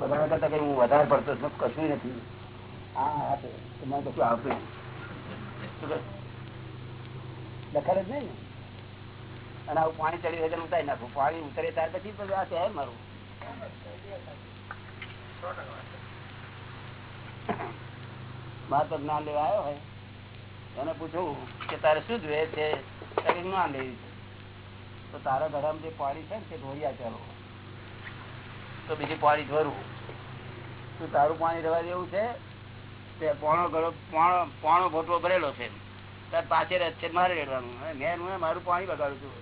બધા કરતા કઈ હું વધારે પડતો કશું નથી. આ આ તમારે કશું આવતું નથી. શું કહે? દખલ જ નહીં અને આવું પાણી ચડી વગર ઉતારી નાખું. પાણી ઉતરે ત્યાર પછી આ શહેર મારું. મહત્વ જ્ઞાન લેવા આવ્યો હોય. એને પૂછવું કે તારે શું જોઈએ છે? તારે જ્ઞાન લેવી છે. તો તારા ઘરમાં જે પાણી છે ને તે ધોરિયા ચાલો તો બીજી પાણી ધોરવું તું તારું પાણી રહેવા જેવું છે? તે પોણો ગળો, પોણો પોણો ભોટવો ભરેલો છે. તાર પાછળ છે મારે રેડવાનું. મેં હું મારું પાણી બગાડું છું.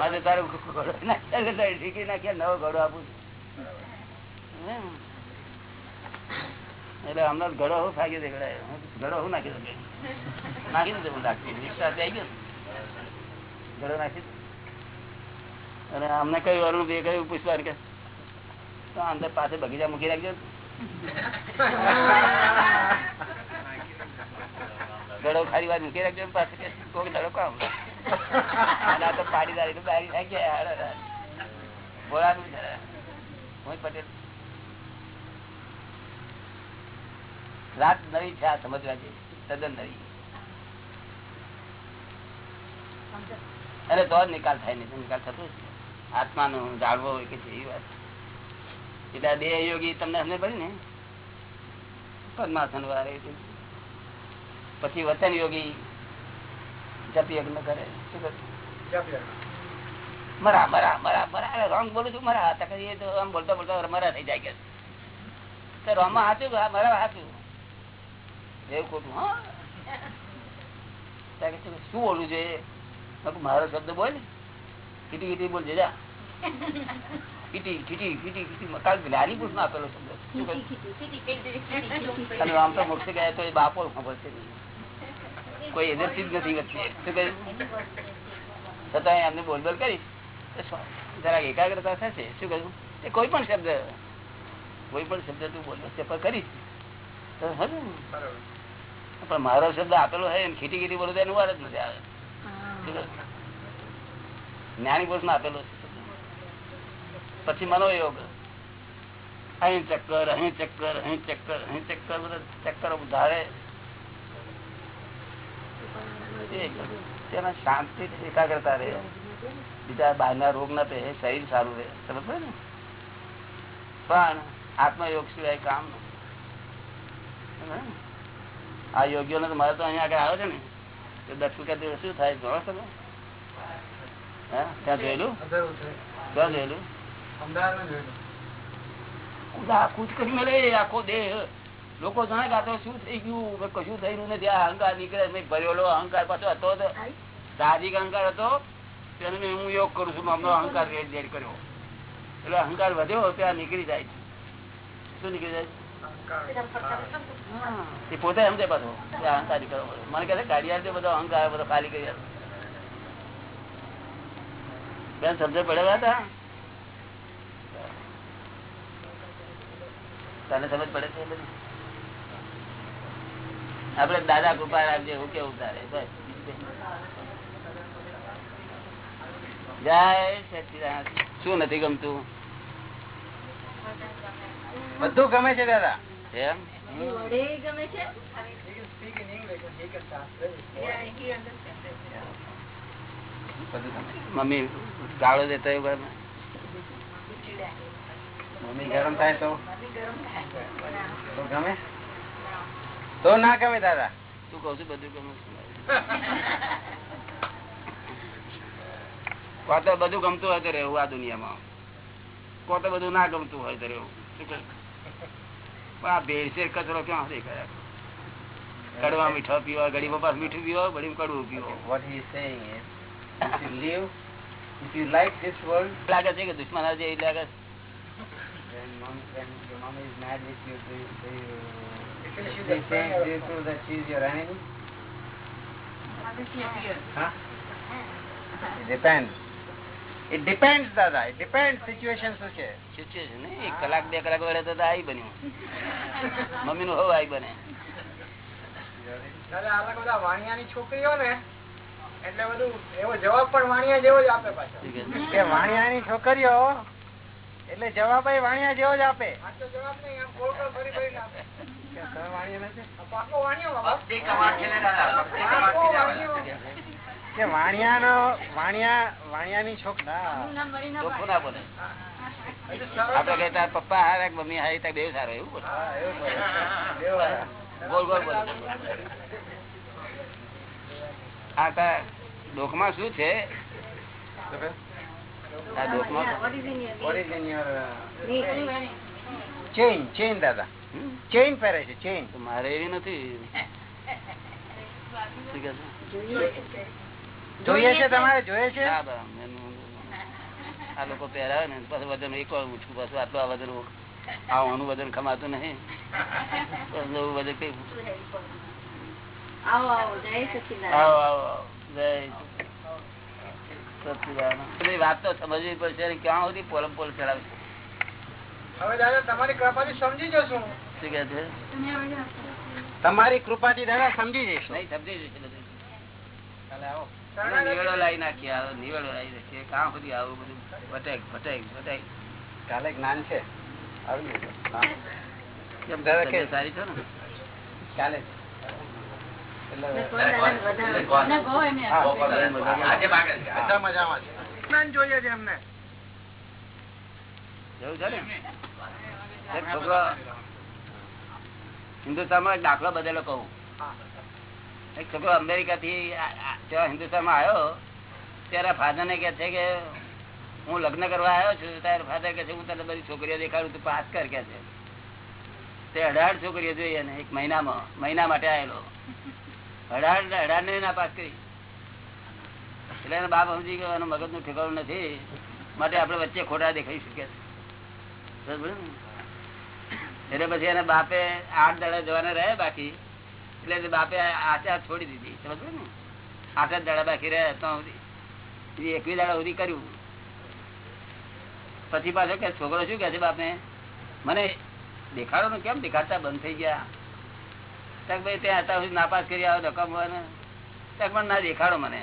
મારે તારું ઘડો નાખ્યા ઢીકી નાખ્યા નવો ઘડો આપું છું. એટલે હમણાં ઘડો હું ફાગી દેખાડે ઘડો હું નાખી દઉં. નાખી દીધું હું નાખી વિશ્વાસ આવી ગયો ઘડો નાખી. અને અમને કયું અરુણ બે પૂછવાનું કે તો અંદર પાસે બગીચા મૂકી રાખજો. ગળો ખારી વાર મૂકી રાખજો પાસે કોઈ ધડો કામ. આ તો પાડીદારી તો બારી નાખી ગયા બોલાનું છે હું પટેલ. રાત નવી છે આ સમજવા જેવી તદ્દન નવી અને તો જ નિકાલ થાય નહીં નિકાલ થતો. આત્માનો હોય કે છે એ વાત. એટલે આ દેહ યોગી તમને સમજ પડી ને? પદ્માસન વાળે પછી વતન યોગી જપ યજ્ઞ કરે. શું કરે મરા મરા મરા મરા. રોંગ બોલું છું મરા. તો કહીએ તો આમ બોલતા બોલતા મરા થઈ જાય કે. તો રોમમાં હાચું મરા હાચું. એવું ખોટું હા. શું બોલવું જોઈએ મારો શબ્દ બોલ. કીટી કીટી બોલ જા. કીટી કીટી કીટી કીટી કાલ જ્ઞાની પુરુષ આપેલો શબ્દ અને આમ તો મોક્ષે ગયા તો એ બાપો ખબર કોઈ એનર્જી જ નથી વચ્ચે છતાં એમને બોલ બોલ કરી જરાક એકાગ્રતા થશે શું કહ્યું એ કોઈ પણ શબ્દ કોઈ પણ શબ્દ તું બોલ બોલ પણ કરીશ પણ મારો શબ્દ આપેલો હોય એમ ખીટી ખીટી બોલું તો એનું વાર જ નથી આવે? જ્ઞાની પુરુષમાં આપેલો છે. પછી મનોયોગ. અહીં ચક્કર અહીં ચક્કર અહીં ચક્કર અહીં ચક્કર બધા ચક્કર ધારે તેમાં શાંતિ એકાગ્રતા રહે. બીજા બહારના રોગ ના પહેરે શરીર સારું રહે. સમજ ને? પણ આત્મયોગ સિવાય કામ નથી. આ યોગ્ય તો મારે તો અહીંયા આગળ આવે છે ને. તો રૂપિયા દિવસ શું થાય? ગણો તમે? હા? ત્યાં જોયેલું? ક્યાં જોયેલું? કુદા કરી મેલે આખો દેહ. લોકો જાણે કે આ તો શું થઈ ગયું? કશું થયું નથી? આ અહંકાર નીકળે મેં ભરેલો અહંકાર પાછો હતો સાહજિક અહંકાર હતો. તેને હું યોગ કરું છું હમણાં અહંકાર રેડ કર્યો. એટલે અહંકાર વધ્યો ત્યાં નીકળી જાય છે. શું નીકળી જાય છે? પોતે સમજે પાછો કે અહંકાર નીકળવો મને કહે છે ગાડી છે બધો અહંકાર બધો ખાલી કરી. બેન સમજે પડેલા હતા તને સમજ પડે છે આપડે દાદા કૃપા રાખજે હું કેવું તારે? બસ જય શું નથી ગમતું? બધું ગમે છે દાદા. એમ? ગમે છે? મમ્મી ગાળો દેતા એવું? મમ્મી ગરમ થાય તો? તો ગમે? તો ના ગમે દાદા. તું કઉ છું બધું ગમે. કો તો બધું ગમતું હોય તો રહેવું આ દુનિયામાં. કો તો બધું ના ગમતું હોય તો રહેવું. શું આ ભેળસેળ કચરો ક્યાં દેખાય કડવા મીઠો પીવા ગરીબો પાસે મીઠું પીવા ગરીબ કડવું પીવો. Is if you live if you like this લાગે છે કે દુશ્મન આજે એ લાગે છે. Then mom when your mom is mad with you do you, do you, do you think do you feel that she's your enemy huh it depends it depends Dada. it depends situation શું છે situation ને કલાક બે કલાક વડે તો આઈ બન્યું mummy નું હવે આઈ બને દાદા આ બધા વાણિયાની છોકરીઓ ને એટલે બધું એવો જવાબ પણ વાણિયા જેવો જ આપે પાછો કે વાણિયાની છોકરીઓ એટલે જવાબ એ વાણિયા જેવો જ આપે. આ તો જવાબ નહીં આમ ગોળ ગોળ ફરી ફરીને આપે. કે વાણિયા ને વાણિયો. કે વાણિયા ની. છોકરા ના બોલે. આપડે કહીએ તાર પપ્પા હારે મમ્મી હારી ત્યાં બે સારો એવું બોલે. બોલ. બોલ. આ તારમાં શું છે? દાદા? પહેરે છે મારે એવી નથી? જોઈએ. છે તમારે જોઈએ છે આ લોકો પહેરાવે ને પાછું વજન એક વાર ઉઠું પાછું આટલું આ વજન આ ઓનું વજન ખમાતું નહીં વજન કઈ આવો આવો જય સચિદાનંદ આવો આવો આવો. જય સચ્ચિદાનંદ. બધી વાત. તો સમજવી પડશે ક્યાં સુધી પોલમ પોલ ચડાવશે હવે દાદા તમારી કૃપાથી સમજી જશું. શું કે છે? તમારી કૃપાથી દાદા સમજી જઈશું. નહીં સમજી જશે બધું કાલે આવો. નિવેડો લાવી નાખીએ આવો નિવેડો લાવી નાખીએ. ક્યાં સુધી આવું બધું? ભટેક ભટેક ભટેક. કાલે જ્ઞાન છે. આવી સારી છે ને? કાલે. એટલે વધારે ગો એમને હા. બધા બધા મજામાં છે. જ્ઞાન જોઈએ છે એમને. એવું છે ને? એક છોકરો હિન્દુસ્તાનમાં એક દાખલો બદલો કહું. એક છોકરો અમેરિકા થી હિન્દુસ્તાનમાં આવ્યો. ત્યારે ફાધર ને કે છે કે હું લગ્ન કરવા આવ્યો છું. ત્યારે ફાધર કે છે હું તને બધી છોકરીઓ દેખાડું તું પાસ કર કે છે. તે અઢાર છોકરીઓ જોઈએ ને એક મહિનામાં મહિના માટે આવેલો. અઢાર અઢાર ને એટલે એના બાપ સમજી ગયો, એનું મગજનું ઠેકાણું નથી. માટે આપણે વચ્ચે ખોટા દેખાઈ ને? એટલે પછી એના બાપે આઠ દાડા જવાના રહ્યા બાકી. એટલે બાપે આચાર છોડી દીધી. સમજ ને? આઠ જ દાડા બાકી રહ્યા તો સુધી. એકવીસ દાડા સુધી કર્યું. પછી પાછો કે છોકરો શું કે છે બાપને? મને દેખાડો કેમ? દેખાડતા બંધ થઈ ગયા. ભાઈ ત્યાં હતા નાપાસ કરી આવો તક પણ ના દેખાડો મને.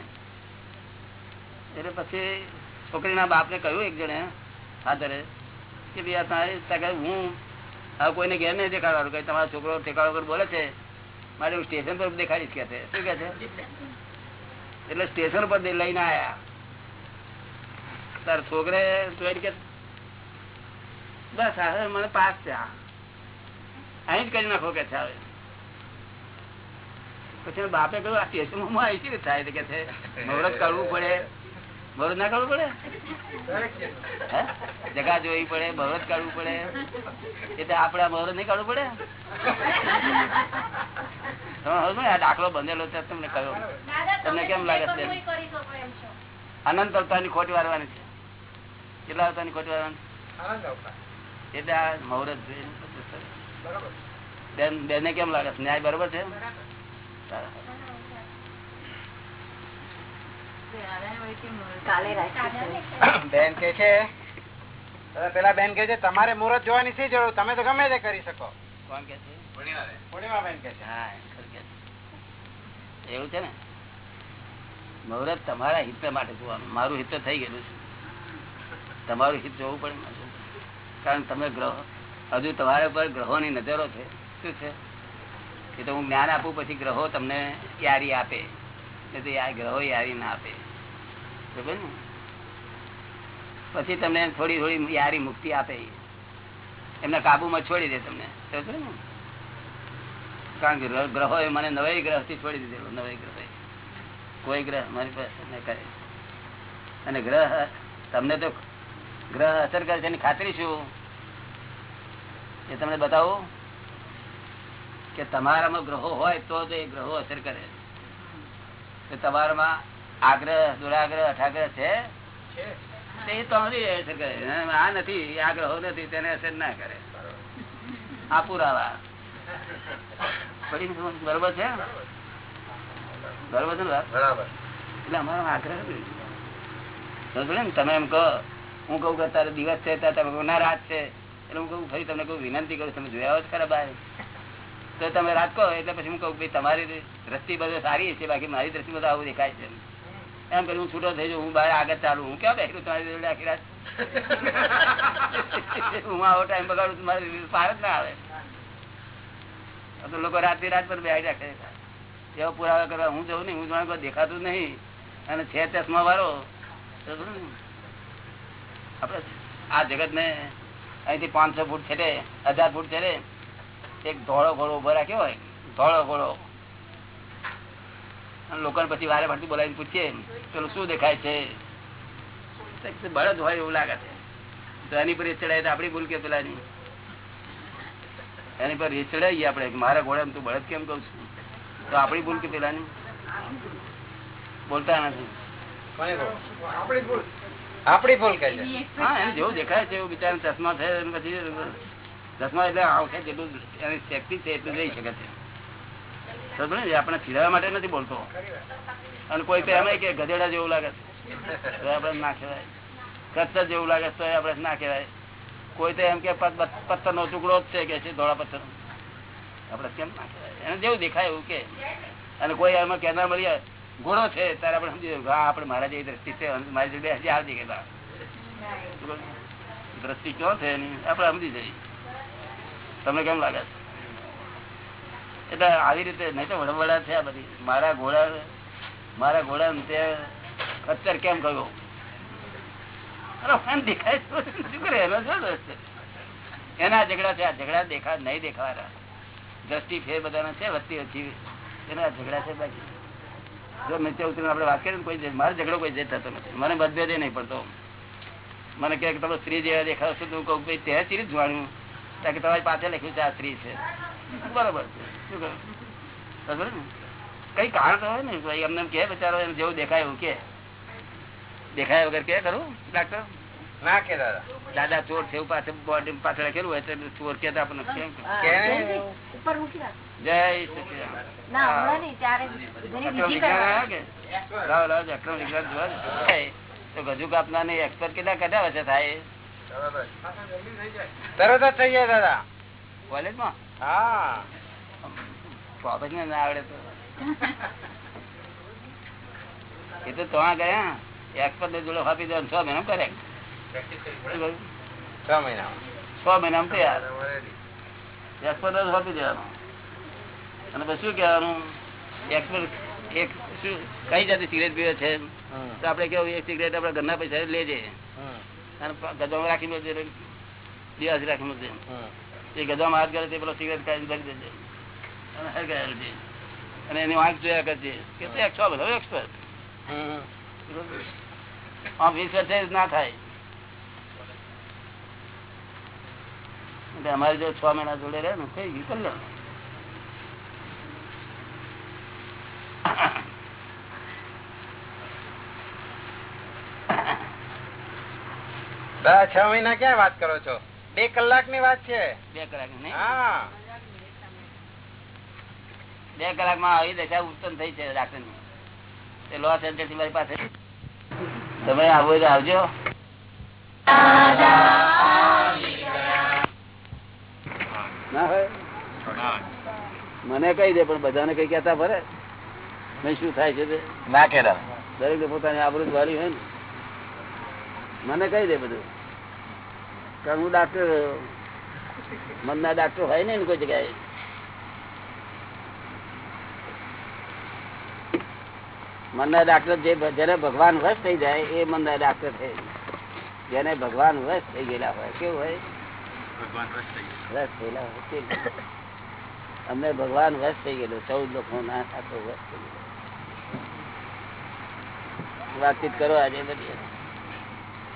એટલે પછી છોકરીના બાપને કહ્યું એક જણે ફાધરે, કે ભાઈ હું, હવે કોઈને ઘેર નહીં દેખાડવાનું, કઈ તમારો છોકરો ઠેકાણો પર બોલે છે, મારે હું સ્ટેશન પર દેખાડીશ કે છે. શું કે છે? એટલે સ્ટેશન પર લઈને આયા. તાર છોકરે જોઈને કે, બસ, હવે મને પાસ છે અહીં જ કરી નાખો કે છે, હવે. પછી બાપે કહ્યું આ સ્ટેશનમાં આવી કેવી થાય કે છે મુહૂર્ત કરવું પડે. મુહૂર્ત ના કરવું પડે? જગા જોવી પડે મુહૂર્ત કાઢવું પડે. એટલે આપડે મુહૂર્ત નહીં કાઢવું પડે? આ દાખલો બંધેલો છે તમને કહ્યું તમને કેમ લાગે છે? અનંત અવતારની ખોટ વારવાની છે. કેટલા અવતારની ખોટ વારવાની? એટલે આ મુહૂર્ત બેન બેને કેમ લાગે છે? ન્યાય બરોબર છે? બેન કે છે પેલા બેન કે છે તમારે મુહૂર્ત જોવાની શી જરૂર? તમે તો ગમે તે કરી શકો. કોણ કે છે? પૂર્ણિમા બેન કે છે. હા ખરું કે છે. એવું છે ને? મુહૂર્ત તમારા હિત માટે જોવાનું. મારું હિત થઈ ગયેલું છે. તમારું હિત જોવું પડે. કારણ તમે ગ્રહો હજુ તમારા પર ગ્રહોની નજરો છે. શું છે? એ તો હું જ્ઞાન આપું પછી ગ્રહો તમને યારી આપે. તો ગ્રહો યારી ના આપે. ને? પછી તમને થોડી થોડી યારી મુક્તિ આપે. એમને કાબુમાં છોડી દે તમને. કારણ કે ગ્રહો એ મને નવાઈ ગ્રહથી છોડી દીધેલો, નવાઈ ગ્રહ કોઈ ગ્રહ મારી પાસે કરે. અને ગ્રહ, તમને તો ગ્રહ અસર કરે છે એની ખાતરી શું? એ તમને બતાવું? કે તમારામાં ગ્રહો હોય તો જ એ ગ્રહો અસર કરે તો તમારામાં આગ્રહ દુરાગ્રહ અઠાગ્રહ છે? છે. એ તો અસર કરે આ નથી આ ગ્રહો નથી તેને અસર ના કરે. આ પુરાવા? બરોબર છે? બરોબર છે બરાબર. એટલે અમારો આગ્રહ ને તમે એમ કહો હું કહું કે તારે દિવસ છે તમે કહો ના રાત છે. એટલે હું કહું ફરી તમને કઉ વિનંતી કરું તમે જોયા જ ખરા બહાર તો તમે રાત કહો, એટલે પછી હું કહું તમારી દ્રષ્ટિ બધો સારી છે, બાકી મારી દ્રષ્ટિ બધું આવું દેખાય છે. એમ કરી હું છૂટો થઈ જાઉં, હું બહાર આગળ ચાલુ હું ક્યાં બેઠું તમારી જોડે આખી રાત? હું આવો ટાઈમ બગાડું મારી પાર જ ના આવે. તો લોકો રાતે રાત પર બેસી રાખે એવા પુરાવા કરવા હું જઉં નહીં, હું જાણ દેખાતું નહીં. અને છે ચશ્મા વાળો આપડે આ જગત ને અહીંથી પાંચસો ફૂટ છે હજાર ફૂટ છે એક ધોળો ઘોડો ઊભો રાખ્યો હોય ધોળો ઘોડો. લોકો પછી વારે ફરતી બોલાવી પૂછીએ પેલું શું દેખાય છે? બળદ હોય એવું લાગે છે. તો એની પર ચડાય તો આપડી ભૂલ કે પેલા એની પર ચડાવીએ આપણે મારા ઘોડા તું બળદ કેમ કઉ છું? તો આપડી ભૂલ કે પેલા બોલતા નથી. આપણી ભૂલ. આપડી ભૂલ કે છે હા એને જેવું દેખાય છે એવું બિચારા ચશ્મા છે પછી ચશ્મા એટલે આવશે જેટલું એની શક્તિ છે એટલું જઈ શકે છે. આપણે ફિરાવા માટે નથી બોલતો. અને કોઈ તો એમ કે ગધેડા જેવું લાગે તો આપણે ના કહેવાય. કચ્છર જેવું લાગે તો આપણે ના કહેવાય. કોઈ તો એમ કે પથ્થર નો ટુકડો જ છે કે છે ધોળા પથ્થર આપણે કેમ ના કહેવાય? એને જેવું દેખાય એવું કે. અને કોઈ એમાં કેનાર મળીએ, ઘોડો છે. ત્યારે આપણે સમજી હા, આપણે મારા જેવી દ્રષ્ટિ છે. મારી જોડે હજી આવજે કે દ્રષ્ટિ ક્યાં છે એની? આપણે સમજી જઈએ. તમને કેમ લાગે છે? એટલે આવી રીતે નહીં તો વડવડા છે આ બધી. મારા ઘોડા મારા ઘોડા ખચ્ચર કેમ કહ્યું અરે દેખાય શું કરે? એનો ફેર બધાના છે વચ્ચે વચ્ચે એના ઝઘડા છે બાકી. જો આપણે વાત કોઈ મારો ઝઘડો કોઈ જે થતો મને મતભેદ નહીં પડતો. મને કે તમે સ્ત્રી જેવા દેખાવ છો, તો કહું ભાઈ, તે સ્ત્રી જ જાણ્યું કે તમારી પાસે લખ્યું છે આ સ્ત્રી છે. બરોબર શું કઈ કારણ હોય ને? ભાઈ એમને કે બચારો એમ જેવું દેખાય એવું કે દેખાય વગર કે ખરું ડાક્ટર ના કે દાદા. દાદા ચોર છે એવું પાછળ બોડી પાછળ લખેલું હોય તો ચોર આપણને કેમ. જય છે. ગજુ કાપના ને એક્સપર્ટ કેટલા કેટલા વર્ષે થાય તરત જ થઈ જાય દાદા. કોલેજમાં? હા. ટોપિક ને ના આવડે તો. એ તો ત્રણ ગયા એક્સપર્ટ ને જોડે આપી દે છ મહિના કરે. છ મહિના છ મહિનામાં તૈયાર. એક્સપર્ટ આપી દેવાનું. અને પછી શું કહેવાનું? એક્સપર્ટ એક શું કઈ જાતની સિગરેટ પીવે છે? તો આપડે કેવું એક સિગરેટ આપડે ઘરના પૈસા લેજે. ગદવામાં રાખી મૂકજે દિવસ રાખી મૂકજે એ ગદવામાં હાથ કરે તે પેલો સિગરેટ કાઢીને ભરી દેજે અને હરગાય લેજે. અને એની વાંક જોયા કરજે. કે તે એકસો બધો એક્સપર્ટ આમ વીસ વર્ષે ના થાય. એટલે અમારી જો છ મહિના જોડે રહે ને થઈ ગયું કલ્યાણ. છ મહિના ક્યાં વાત કરો છો? બે કલાકની વાત છે. બે કલાકની બે કલાકમાં આવી દશા ઉત્પન્ન થઈ છે ડાક્ટરની લોસ એન્જલ્સ મારી પાસે. તમે આવો તો આવજો. મને કઈ દે પણ બધાને કઈ કેતા ભરે મેં શું થાય છે ના કેતા દરેક પોતાની આબરૂ વાળી હોય ને. મને કઈ દે બધું. હું ડાક્ટર મનના ડાક્ટર હોય ને કોઈ જગ્યાએ. મનના ડાક્ટર જે જેને ભગવાન વશ થઈ જાય એ મનના ડાક્ટર છે. જેને ભગવાન વશ થઈ ગયેલા હોય કેવું હોય? વશ થયેલા હોય અમને ભગવાન વશ થઈ ગયેલો ચૌદ લોકો ના થતો વશ થઈ ગયેલો વાતચીત કરો આજે બધી.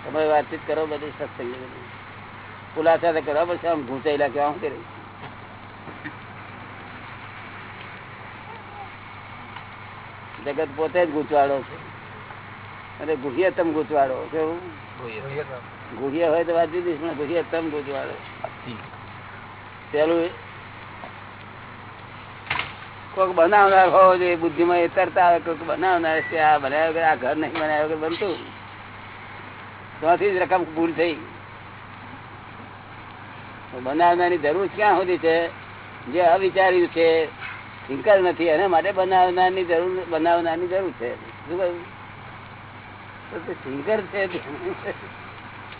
તમે વાતચીત કરો બધી સત્સંગ બધી. ખુલાસા કરવા પડશે આમ ઘૂંચાયેલા કેવા શું કરે? જગત પોતે જ ગૂંચવાડો છે. અને ગુહિયતમ ગૂંચવાડો કેવું? ગુહિય હોય તો વાત જુદી પણ ગુહિયતમ ગૂંચવાડો પેલું કોઈક બનાવનાર હોવો જોઈએ, બુદ્ધિમાં એ તરતા આવે કોઈક બનાવનાર છે, આ બનાવ્યા આ ઘર નહીં બનાવ્યા વગર બનતું. ત્યાંથી જ રકમ પૂરી થઈ. બનાવનારની જરૂર ક્યાં સુધી છે? જે અવિચાર્યું છે થિંકર નથી, એના માટે બનાવનારની જરૂર બનાવનારની જરૂર છે. શું કહ્યું? તો થિંકર છે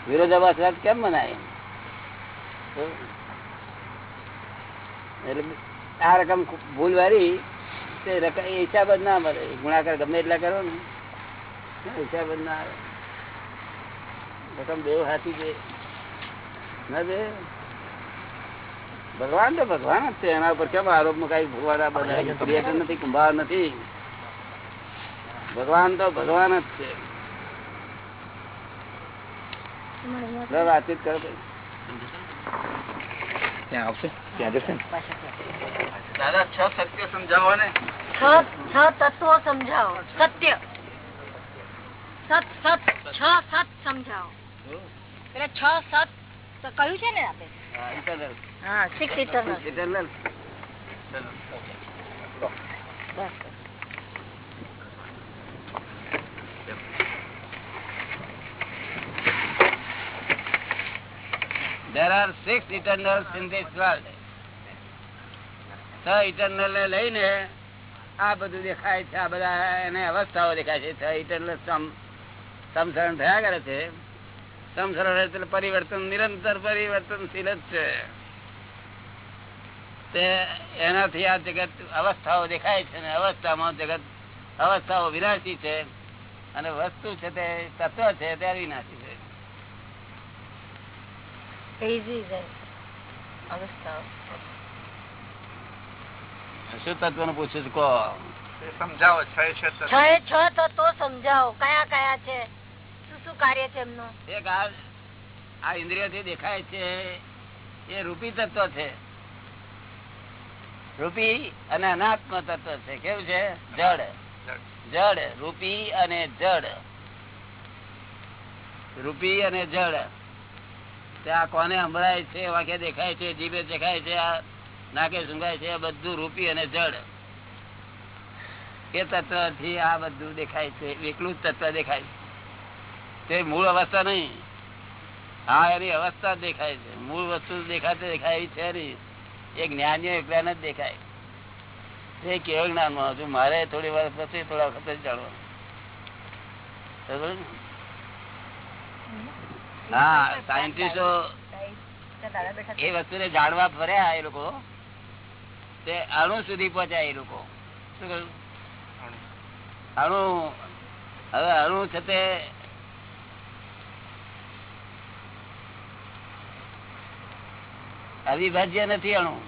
વિરોધાભાસ કેમ મનાય? એટલે આ રકમ ભૂલ વાળી તે રકમ એ હિસાબ જ ના મળે. ગુણાકાર ગમે એટલા કરો ને. હિસાબ જ ના આવે. રકમ દેવ હાથી છે. ના દે ભગવાન તો ભગવાન જ છે. એના ઉપર કેમ આરોપમાં કઈ ભૂવાડા બધા ક્રિએટર નથી કુંભાર નથી. ભગવાન તો ભગવાન જ છે. વાતચીત કરો ત્યાં આવશે? ત્યાં જશે દાદા છ સત્ય સમજાવો ને. છ છ તત્વો સમજાવો. સત્ય. સત સત છ સત સમજાવો. એટલે છ સત કયું છે ને આપે There are six eternals in this world. છ ઇટરનલ ને લઈને આ બધું દેખાય છે, આ બધા એને અવસ્થાઓ દેખાય છે. છ ઇટરનલ સમ સમસરણ થયા કરે છે. સમસરણ એટલે પરિવર્તન, નિરંતર પરિવર્તનશીલ જ છે. તે એનાથી આ જગત અવસ્થાઓ દેખાય છે ને અવસ્થામાં જગત અવસ્થાઓ વિનાશી છે અને વસ્તુ છે તે તત્વ છે તે અવિનાશી છે. શું તત્વનું પૂછ્યું છે? કહો. સમજાવો છ એ છ છ તો છ તત્વો સમજાવો. કયા કયા છે? શું શું કાર્ય છે એમનું? એક આ ઇન્દ્રિયથી દેખાય છે એ રૂપી તત્વ છે. રૂપી અને અનાત્મ તત્વ છે. કેવું છે? જડ. જડ. રૂપી અને જડ. રૂપી અને જડ. ત્યાં કોને સંભળાય છે? વાંકે દેખાય છે, જીભે દેખાય છે, આ નાકે સુંગાય છે બધું રૂપી અને જડ. એ તત્વથી આ બધું દેખાય છે. એકલું જ તત્વ દેખાય છે. તે મૂળ અવસ્થા નહીં. હા, એની અવસ્થા દેખાય છે. મૂળ વસ્તુ દેખાતી દેખાય છે નહીં. એ જ્ઞાનીઓ એકલા જ દેખાય. એ કેવું જ્ઞાનમાં હતું મારે થોડી વાર પછી થોડા વખત જ જાણવાનું. ના? સાયન્ટિસ્ટો એ વસ્તુને જાણવા ફર્યા એ લોકો. તે અણુ સુધી પહોંચ્યા એ લોકો. શું કહ્યું? અણુ. હવે અણુ છે તે અવિભાજ્ય નથી અણુ.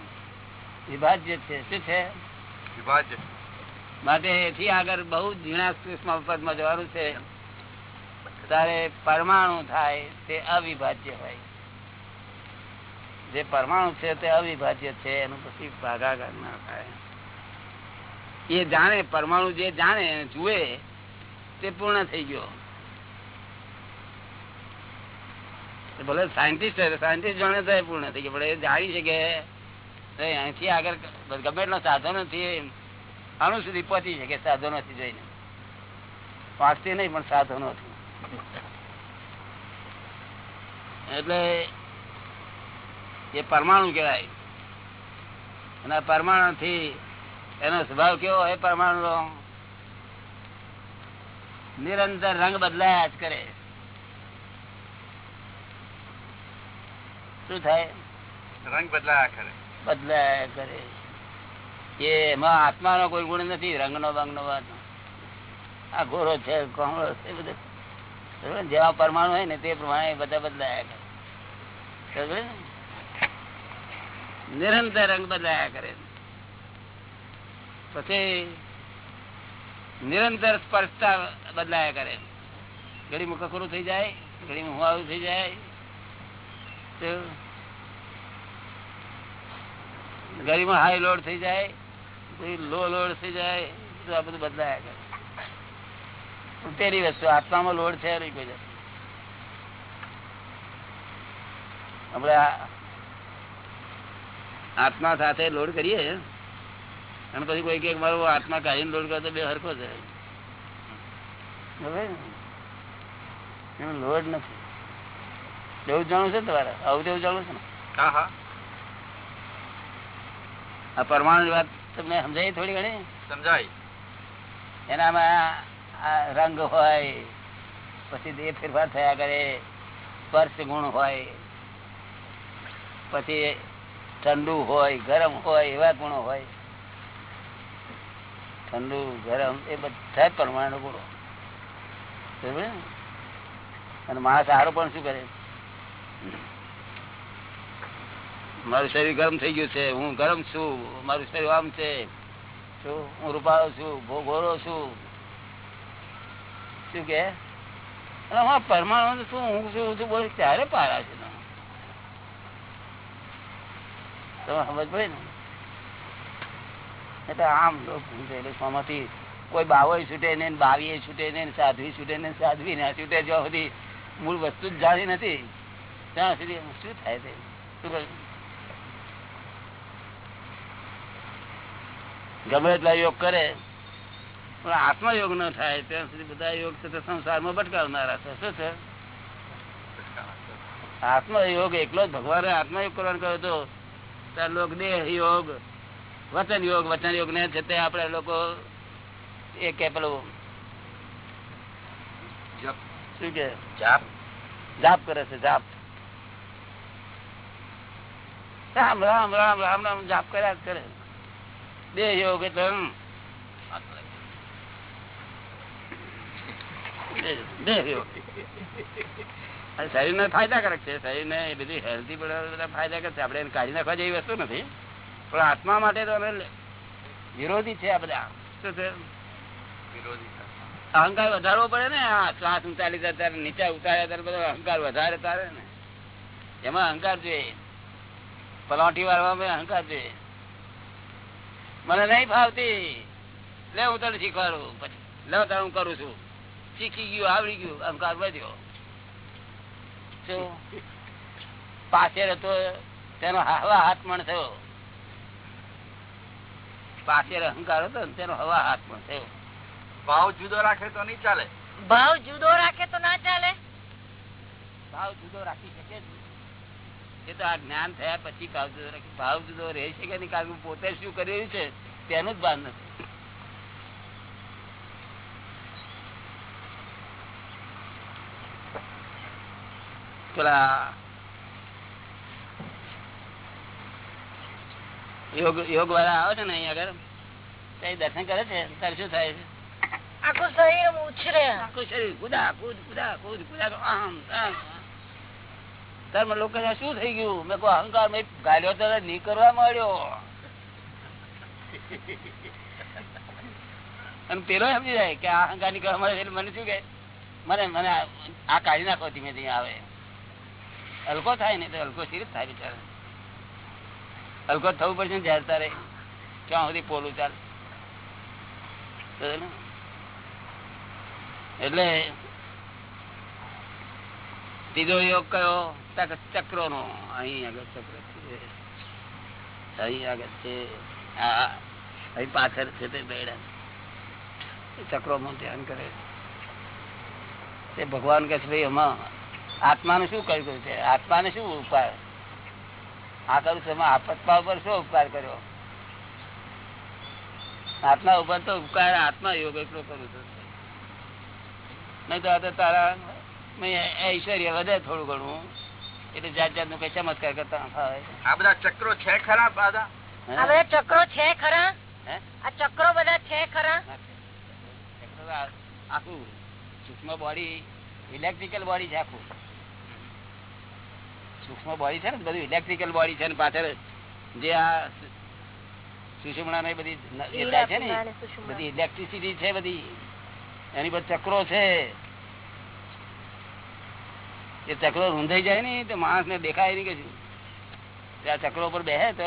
વિભાજ્ય છે. શું છે? વિભાજ્ય. માટે એથી આગળ બહુ ઝીણા સૂક્ષ્મ પદમાં જવાનું છે. તારે પરમાણુ થાય તે અવિભાજ્ય હોય. જે પરમાણુ છે તે અવિભાજ્ય છે એનું પછી ભાગાકાર ના થાય. એ જાણે પરમાણુ જે જાણે જુએ તે પૂર્ણ થઈ ગયો તો ભલે સાયન્ટિસ્ટ સાયન્ટિસ્ટ જાણે તો પૂર્ણ થઈ ગયું પણ એ જાણી શકે અહીંથી આગળ ગમે એટલા સાધનો થી અણુ સુધી પહોંચી શકે સાધનો થી જોઈને? વાંચતી નહીં, પણ સાધનો એટલે એ પરમાણુ કહેવાય. અને આ પરમાણુ થી એનો સ્વભાવ કેવો હોય પરમાણુ નિરંતર રંગ બદલાયા જ કરે. શું થાય? રંગ બદલાયા કરે. બદલાયા કરે. એ એમાં આત્માનો કોઈ ગુણ નથી રંગનો બંગનો વાત. આ ગોરો છે કોમળો છે બધું. જેવા પરમાણુ હોય ને તે પ્રમાણે બધા બદલાયા કરે. નિરંતર રંગ બદલાયા કરે. પછી નિરંતર સ્પર્શતા બદલાયા કરે. ઘડી મુખ કકરું થઈ જાય ઘડી હુવાળું થઈ જાય. ગરીમાં હાઈ લોડ થઈ જાય લો લોડ થઈ જાય તો આ બધું બદલાયા કરે. વસ્તુ, આત્મામાં લોડ છે નહીં કોઈ આપણે આત્મા સાથે લોડ કરીએ અને પછી કોઈ કે મારો આત્મા કાઢીને લોડ કરતો બે હરખો છે લોડ નથી. એવું જાણું છે તમારે? આવું તેવું જાણું છે ને? આ પરમાણુ વાત તમને સમજાય થોડી ઘણી? સમજાય. એનામાં રંગ હોય પછી દેહ ફેરફાર થયા કરે સ્પર્શ ગુણ હોય પછી ઠંડુ હોય ગરમ હોય એવા ગુણો હોય. ઠંડુ ગરમ એ બધા જ પરમાણુ ગુણો? અને માણસ સારું પણ શું કરે? મારું શરીર ગરમ થઈ ગયું છે. હું ગરમ છું. મારું શરીર આમ છે. હું રૂપાળો છું. ગોરો છું. શું કે? પરમાણુ શું, હું શું છું બોલે? ત્યારે પારા છે તમે? સમજ પડે આમ માંથી કોઈ બાવોય છૂટે ને બાવીએ છૂટે ને સાધવી છૂટે ને સાધવી ના છૂટે, જ્યાં સુધી મૂળ વસ્તુ જ જાણી નથી. ત્યાં સુધી શું થાય છે? ગમે એટલા યોગ કરે પણ આત્મયોગ ન થાય ત્યાં સુધી બધા યોગ છે સંસારમાં ભટકાવનારા છે. શું છે? આત્મયોગ એકલો જ ભગવાને આત્મયોગ કરવાનો કહ્યો હતો ત્યાં લોક દેહ યોગ વચન યોગ વચન યોગ ને છે તે આપણે લોકો એ કે પેલું શું કે? જાપ. જાપ કરે છે જાપ. રામ રામ રામ રામ રામ, જાપ કર્યા કરે. બે યોગ શરીર ને ફાયદાકારક છે. શરીરને એ બધી હેલ્ધી બધા ફાયદાકારક છે. આપડે એને કાઢી નાખવા જેવી વસ્તુ નથી. પણ આત્મા માટે તો અમે વિરોધી છે આ બધા. શું છે? અહંકાર વધારવો પડે ને? આ શ્વાસ ઉતારી ત્યારે નીચે ઉતાર્યા ત્યારે બધો અહંકાર વધારે તારે ને. એમાં અહંકાર જોઈએ. પલાટી વાળવામાં અહંકાર જોઈએ મને નહીં ફાવતી. લે હું તને શીખવાડું. પછી લે તારે હું કરું છું. શીખી ગયું આવડી ગયું. અહંકાર વધ્યો. શું પાસે હતો તેનો હવા હાથમણ થયો. પાસે અહંકાર હતો ને તેનો હવા હાથમણ થયો. ભાવ જુદો રાખે તો નહીં ચાલે. ભાવ જુદો રાખે તો ના ચાલે? ભાવ જુદો રાખી શકે. એ તો આ જ્ઞાન થયા પછી ભાવ જુદો ભાવ જુદો રહે છે કે નહીં? કારણ પોતે શું કરી રહ્યું છે તેનું જ ભાન નથી. પેલા યોગ યોગ વાળા આવે છે ને અહીંયા આગળ? ત્યાં દર્શન કરે છે? ત્યારે શું થાય છે? આખું શરીર ઉછરે. આખું શરીર કુદા કુદ કુદા કુદ કુદા આમ આમ. તાર મને લોકો શું થઈ ગયું? મેં કહું અહંકાર મેં ગાલ્યો તો નહીં કરવા માંડ્યો. અને પેલો સમજી જાય કે આ અહંકાર નીકળવા મળે એટલે મને શું કે મને મને આ કાઢી નાખો ધીમે ધીમે આવે. હલકો થાય ને તો હલકો સિરિયસ થાય બિચારો? હલકો થવું પડશે ને જયારે તારે. ક્યાં સુધી પોલું ચાલે? એટલે ત્રીજો યોગ કયો? ચક્રો નો અહીં આગળ ચક્ર છે. અહીં આગળ છે. આ બેડા. ચક્રો માં ધ્યાન કરે. ભગવાન કે છે, ભાઈ એમાં આત્માને શું કર્યું છે? આત્માને શું ઉપકાર? આ કરું છું, એમાં આપત્મા ઉપર શું ઉપકાર કર્યો? આત્મા ઉપર તો ઉપકાર, આત્મા યોગ એટલો કરું છું. નહીં તો તારા ઐશ્વર્ય વધે થોડું ઘણું. એટલે જાત જાતનું કઈ ચમત્કાર કરતા આ બધા ચક્રો છે ખરા બધા? આ બધા ચક્રો છે ખરા? આ ચક્રો બધા છે ખરા? આખું સૂક્ષ્મ બોડી ઇલેક્ટ્રિકલ બોડી છે આખું. સૂક્ષ્મ બોડી છે ને બધું ઇલેક્ટ્રિકલ બોડી છે ને પાછળ જે આ સુષુમણા ને બધી છે ને. બધી ઇલેક્ટ્રિસિટી છે બધી. એની પર ચક્રો છે. એ ચકલો રૂંધાઈ જાય ને, તો માણસ ને દેખાય નહીં કશું આ ચકલો પર બેસે તો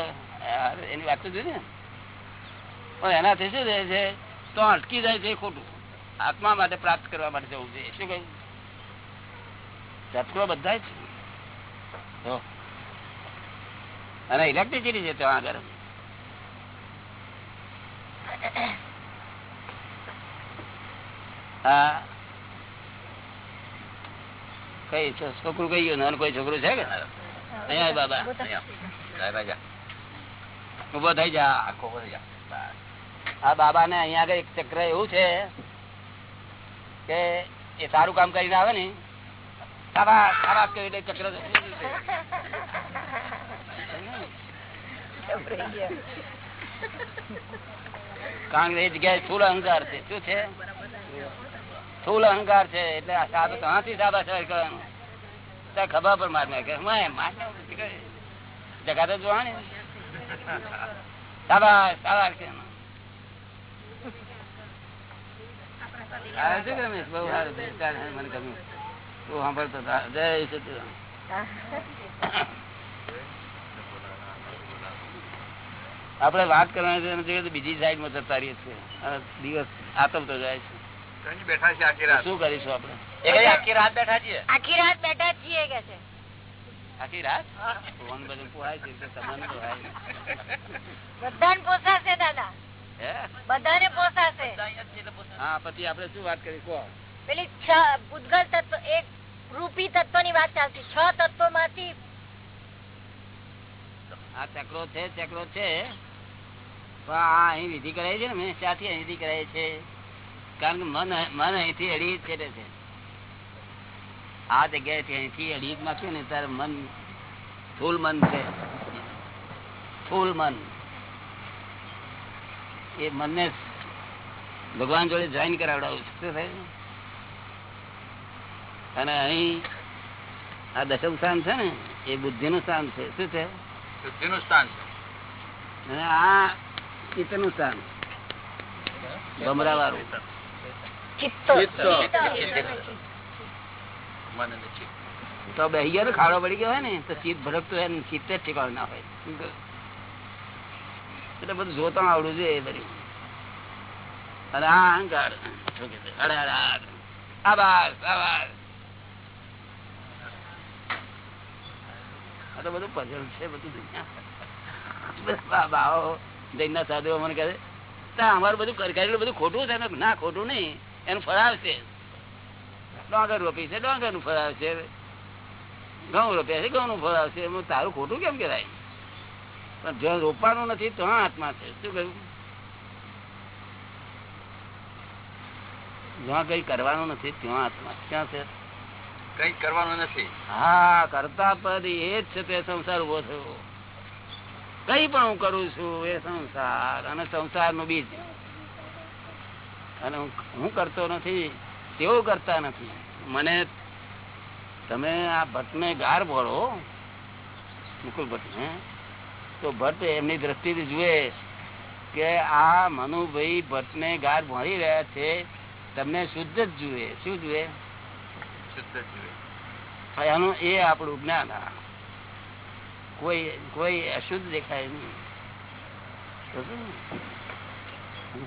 એની વાત તો જોઈ ને પણ એનાથી શું થાય છે, તો અટકી જાય છે ખોટું. આત્મા માટે પ્રાપ્ત કરવા માટે જવું છે શું કહ્યું? ચકલો બધા જ અને ઇલેક્ટ્રિસિટી છે ત્યાં આગળ. હા કઈ છોકરું કઈ ગયું? નાનું કોઈ છોકરું છે કે અહીંયા બાબા ઊભો થઈ જા આ બાબા ને અહીંયા આગળ એક ચક્ર એવું છે કે એ સારું કામ કરીને આવે ને ચક્ર કારણ કે એ જગ્યાએ સ્થૂળ અહંકાર છે. શું છે? સ્થૂળ અહંકાર છે, એટલે આ સાબુ ત્યાંથી સાબા કરવાનું. ખભા પર માર નાખે. હું માર જગા તો જોવા ને. સાબાસ સાબાસ છે સારું. આપડે વાત કરવાની બીજી સાઈડમાં જતા રહીએ છીએ. દિવસ આતમતો જાય છે. બેઠા છે આખી રાત. શું કરીશું આપડે આખી રાત બેઠા છીએ? આખી રાત બેઠા છીએ કે છે. આખી રાત? ફોન બધું પોહાય છે તમને પોહાય બધાને પોસાશે દાદા. બધાને પોસાશે. હા પછી આપડે શું વાત કરી કહો. પેલી છ ભૂતગલ તત્વ એક રૂપી તત્વની વાત ચાલતી. છ તત્વમાંથી આ ચક્રો છે ચક્રો છે. આ અહીં વિધિ કરાય છે ને મેં ત્યાંથી અહીં વિધિ કરાય છે. કારણ કે મન મન અહીંથી અડી છેડે છે. આ જગ્યાએથી અહીંથી અડી નાખ્યું ને ત્યારે મન સ્થૂલ મન છે. સ્થૂલ મન. એ મનને ભગવાન જોડે જોઈન કરાવડાવું શું થાય? અને અહીં આ દશમ સ્થાન છે ને એ બુદ્ધિ નું સ્થાન છે. શું છે? શુદ્ધિનું સ્થાન છે. અને આ ચિત્તનું સ્થાન. ભમરા વાળું ચિત્તો મન અને ચિત્ત. તો બેસી ગયો ને ખાડો પડી ગયો હોય ને તો ચિત્ત ભડકતું હોય ચિત્ત જ ઠેકાણું ના હોય. એટલે બધું જોતા આવડું છે એ બધું. અને આ અહંકાર. આભાર આભાર. આ તો બધું પઝલ છે બધું દુનિયા. બાવો જૈનના સાધુઓ મને કહે "તા અમારું બધું કરેલું બધું ખોટું છે. ને ના ખોટું નહીં. એનું ફળ આવશે. ડોંગર રોપી છે ડોંગરનું ફળ આવશે. ઘઉં રોપ્યા છે ઘઉં નું ફળ આવશે. તારું ખોટું કેમ કહેવાય? પણ જ્યાં રોપવાનું નથી તો આત્મા છે. શું કહ્યું? જ્યાં કઈ કરવાનું નથી ત્યાં આત્મા ક્યાં છે? કઈ કરવાનું નથી. હા કરતા પદ એ જ છે તે સંસાર ઊભો થયો. કઈ પણ હું કરું છું એ સંસાર. અને સંસારનું બીજ. અને હું કરતો નથી તેઓ કરતા નથી. મને તમે આ ભટ્ટને ગાર ભરો મુકુલ ભટ્ટને તો ભટ્ટ એમની દ્રષ્ટિથી જુએ કે આ મનુભાઈ ભટ્ટને ગાર ભણી રહ્યા છે તમને શુદ્ધ જ જુએ. શું જુએ? શુદ્ધ જુએ. એનું એ આપણું જ્ઞાન. કોઈ કોઈ અશુદ્ધ દેખાય નહીં?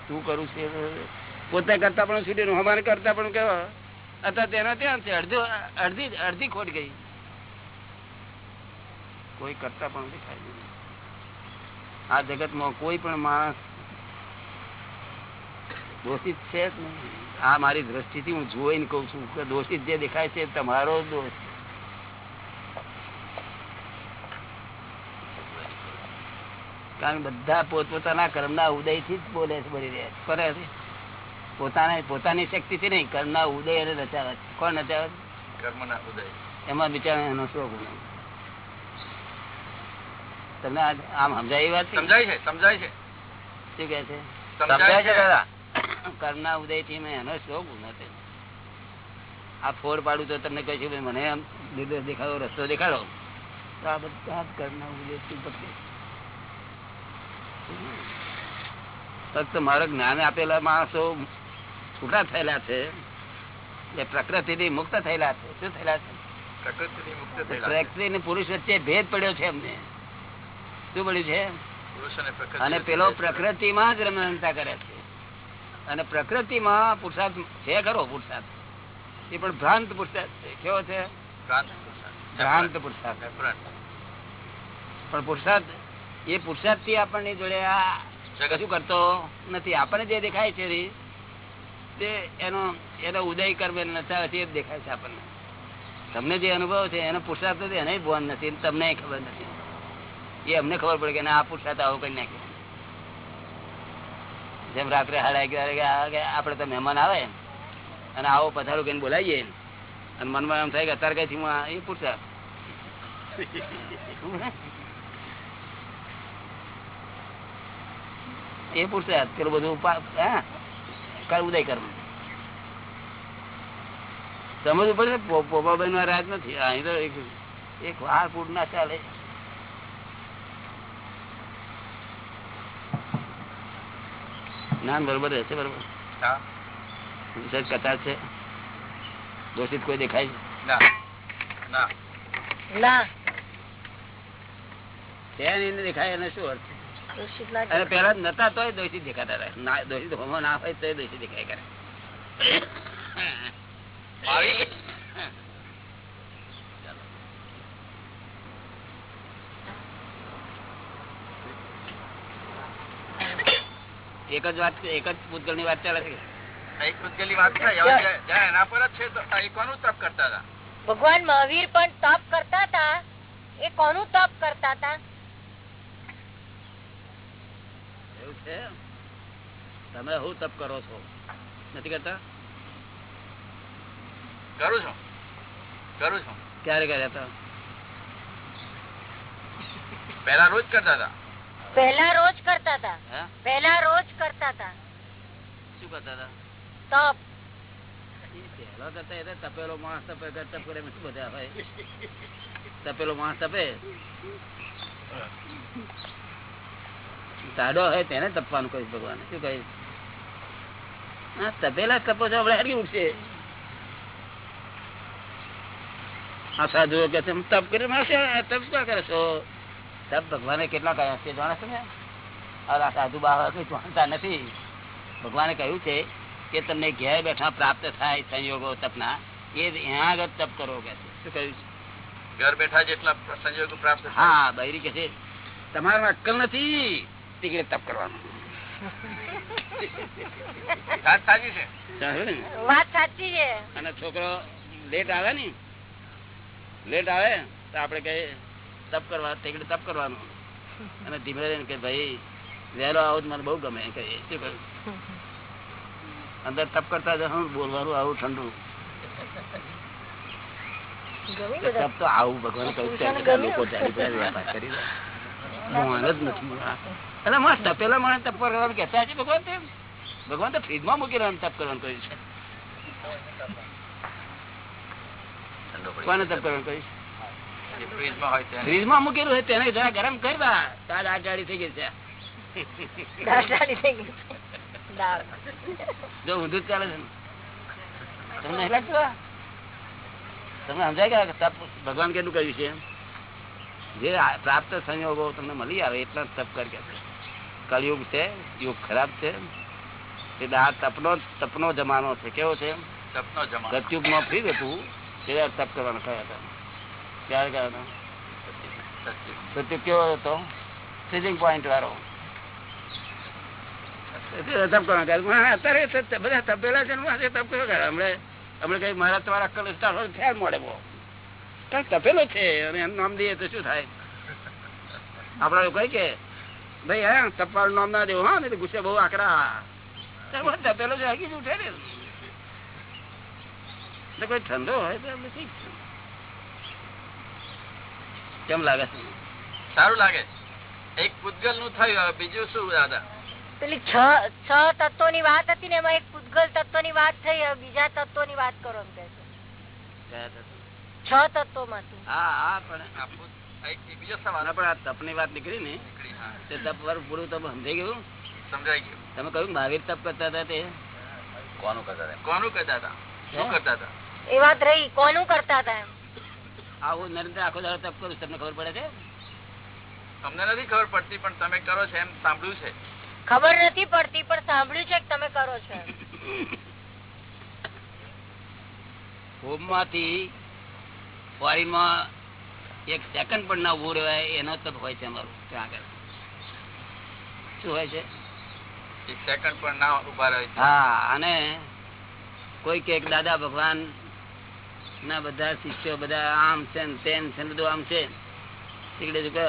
શું કરું છે? પોતે કરતા પણ છૂટી અમારે કરતા પણ કેવા? અત્યારે તેનો ત્યાં છે, અડધો અડધી ખોટ ગઈ. કોઈ કરતા પણ દેખાય નહીં આ જગતમાં કોઈ પણ માણસ દોષિત છે આ મારી દ્રષ્ટિથી હું જોઈને કઉ છું કે દોષિત જે દેખાય છે તમારો દોષ. કારણ બધા પોતપોતાના કર્મના ઉદયથી જ બોલે છે બોલી રહ્યા કરે છે. પોતાને પોતાની શક્તિથી નહીં કર્મના ઉદય અને રચાવે કોણ રચાવે? કર્મ ના ઉદય. એમાં બિચારા એનો શું ગુણ તમને આ- આમ સમજાય વાત સમજાય છે સમજાય છે. શું કે છે? સમજાય છે. દાદા. કર્મના ઉદયથી મેં એનો શું ગુણ આ ફોડ પાડું તો તમને કહે છે ભાઈ મને આમ નિર્દેશ દેખાડો રસ્તો દેખાડો. તો આ બધા જ કર્મના ઉદય શું ભટકે. ફક્ત મારા જ્ઞાન આપેલા માણસો છૂટા થયેલા છે. એ પ્રકૃતિથી મુક્ત થયેલા છે. શું થયેલા છે. પ્રકૃતિ અને પુરુષ વચ્ચે ભેદ પડ્યો છે એમને. શું પડ્યું છે? અને પ્રકૃતિ અને વચ્ચે પેલો ભેદ પડ્યો. જ રમણતા કરે છે. અને પ્રકૃતિમાં પુરુષાર્થ છે ખરો પુરુષાર્થ. એ પણ ભ્રાંત પુરુષાર્થ છે. કેવો છે? ભ્રાંત પુરુષાર્થ. પણ પુરુષાર્થ એ પુરુષાર્થથી આપણને જોડે આ કશું કરતો નથી. આપણને જે દેખાય છે તે એનો એનો ઉદય કરવે નતા હતી દેખાય છે આપણને. તમને જે અનુભવ છે, એનો પુરુષાર્થ નથી એને ભાન નથી તમને ખબર નથી. એ અમને ખબર પડે કે આ પુરુષાર્થ આવો કરી નાખ્યો. જેમ રાત્રે સાડા આપડે તો મહેમાન આવે અને આવો પથારું કહીને બોલાવીએ અને મનમાં એમ થાય કે અત્યારે કઈ એ પૂછા એ પૂછે પેલું બધું હા. કર ઉદય કર્મ. સમજવું પડે પોપાભાઈ નો રાજ નથી. અહીં તો એક એક વાર પૂર ના ચાલે. જ્ઞાન બરોબર રહેશે બરોબર? હા. સહેજ છે? દોષિત કોઈ દેખાય ના ના. ના. છે નહીં દેખાય એને શું અર્થ? ના અને પેલા નતા તોય દોષિત દેખાતા દોષિત હોમો ના હોય તોય દોષિત દેખાય કરે. એક જ વાત એક જ પૂતગલની વાત ચાલે છે એક પૂતગલની વાત એના પર જ છે તો એ કોનું તપ કરતા હતા? ભગવાન મહાવીર પણ તપ કરતા હતા. એ કોનું તપ કરતા હતા? એવું છે? તમે હું તપ કરો છો? નથી કરતા? કરું છું. કરું છું. ક્યારે કર્યા હતા? પહેલા રોજ કરતા હતા. પહેલા રોજ કરતા હતા? પહેલા રોજ કરતા હતા. શું કરતા હતા? તપ. કરતા એટલે તપેલો માણસ તપે તપ કરે શું બધા હોય? તપેલો માણસ તપે? તાડો હોય તેને તપવાનું કહીશ ભગવાન. શું કહીશ? હા તપેલા તપો છો આપણે હરી ઉઠશે આ સાધુઓ કે છે, તપ કરી તપ શું કરે છો? તપ ભગવાને કેટલા કહ્યા છે જાણે છે ને? આ સાધુ બાવા જાણતા નથી. ભગવાને કહ્યું છે કે તમને ઘેર બેઠા પ્રાપ્ત થાય સંયોગો તપના. એ ત્યાં આગળ તપ કરો કે છે. શું કહ્યું છે? ઘર બેઠા જેટલા સંજોગો પ્રાપ્ત હા બૈરી કે છે તમારામાં અક્કલ નથી. તીકડે તપ કરવાનું. વાત સાચી છે? સારું ને? વાત સાચી છે. અને છોકરો લેટ આવે ને? લેટ આવે તો આપડે કઈ તપ કરવા તીકડે તપ કરવાનું. અને ધીમે રહીને કે ભાઈ વહેલો આવો મને બહુ ગમે. કહીએ શું કહ્યું? અંદર તપ કરતા જ હું બોલવાનું આવું ઠંડુ. તપ તો આવું ભગવાન કહ્યું લોકો રહ્યા. મોહન જ નથી. આ. એટલે મસ્ત. તપેલા માણસ તપ કરવાનું કહેતા છે ભગવાન તેમ ભગવાન તો ફ્રીજમાં મૂકી રહ્યા તપ કરવાનું કહ્યું છે કોને તપ કરવાનું કહ્યું ફ્રીજમાં હોય તેને ફ્રીજમાં મૂકેલું હોય તેને જરા ગરમ કરવા તાર આ જાડી થઈ ગઈ છે. જો ઊંધું ચાલે છે તમને લાગતું તમને સમજાય કે તપ ભગવાન કેટલું કહ્યું છે? જે પ્રાપ્ત સંયોગો તમને મળી આવે એટલા જ તપ કરી કે કળિયુગ છે યુગ ખરાબ છે. એટલે આ તપનો તપનો જમાનો છે. કેવો છે તપનો જમા સતયુગમાં ફ્રી હતું ત્યારે તપ કરવાનું કયા હતા. ક્યારે કયા હતા? સત્ય સતયુગ કેવો હતો ફ્રીઝિંગ પોઈન્ટ વાળો. તપ કરવાનું અત્યારે બધા તપેલા છે તપ કર્યો કરે હમણે હમણે કઈ મારા તમારા અક્કલ સ્ટાર ફેર મળે બહુ. કારણ તપેલો છે. અને એમ નામ દઈએ તો શું થાય? આપડા લોકો કે ભાઈ હા તપાલ નામ ના દેવું હા નહીં ગુસ્સે બહુ આકરા. તો તપેલો જ ઉઠે ને કોઈ ઠંડો હોય તો આપણે ઠીક કેમ લાગે છે? સારું લાગે. એક પૂતગલનું થયું બીજું શું દાદા? પેલી છ છ તત્વો ની વાત હતી ને એમાં એક પૂતગલ તત્વની વાત થઈ બીજા તત્વો ની વાત કરો એમ કે છે. છ તત્વો માંથી હા હા પણ આ પૂત- એક એક બીજો સવાલ. આના પણ આ તપની વાત નીકળી ને તે તપ વાળું પૂરું તપ સમજાઈ ગયું? સમજાઈ ગયું. તમે કહ્યું મહાવીર તપ કરતા હતા તે? કોનું કરતા હતા કોનું કરતા હતા? શું કરતા હતા? એ વાત રહી કોનું કરતા હતા આવું નરેન્દ્ર આખો દાડો તપ કરું તમને ખબર પડે છે? તમને નથી ખબર પડતી પણ તમે કરો છો એમ સાંભળ્યું છે. ખબર નથી પડતી પણ સાંભળ્યું છે કે તમે કરો છો એમ. હોમમાંથી ફોરીનમાં એક સેકન્ડ પણ ના ઉભું રહેવાય એનો તપ હોય છે અમારું ત્યાં આગળ. શું હોય છે? સેકન્ડ પણ ના ઊભા રહે હા અને કોઈ કે દાદા ભગવાન ના બધા શિષ્યો બધા આમ છે ને તેમ છે બધું આમ છે.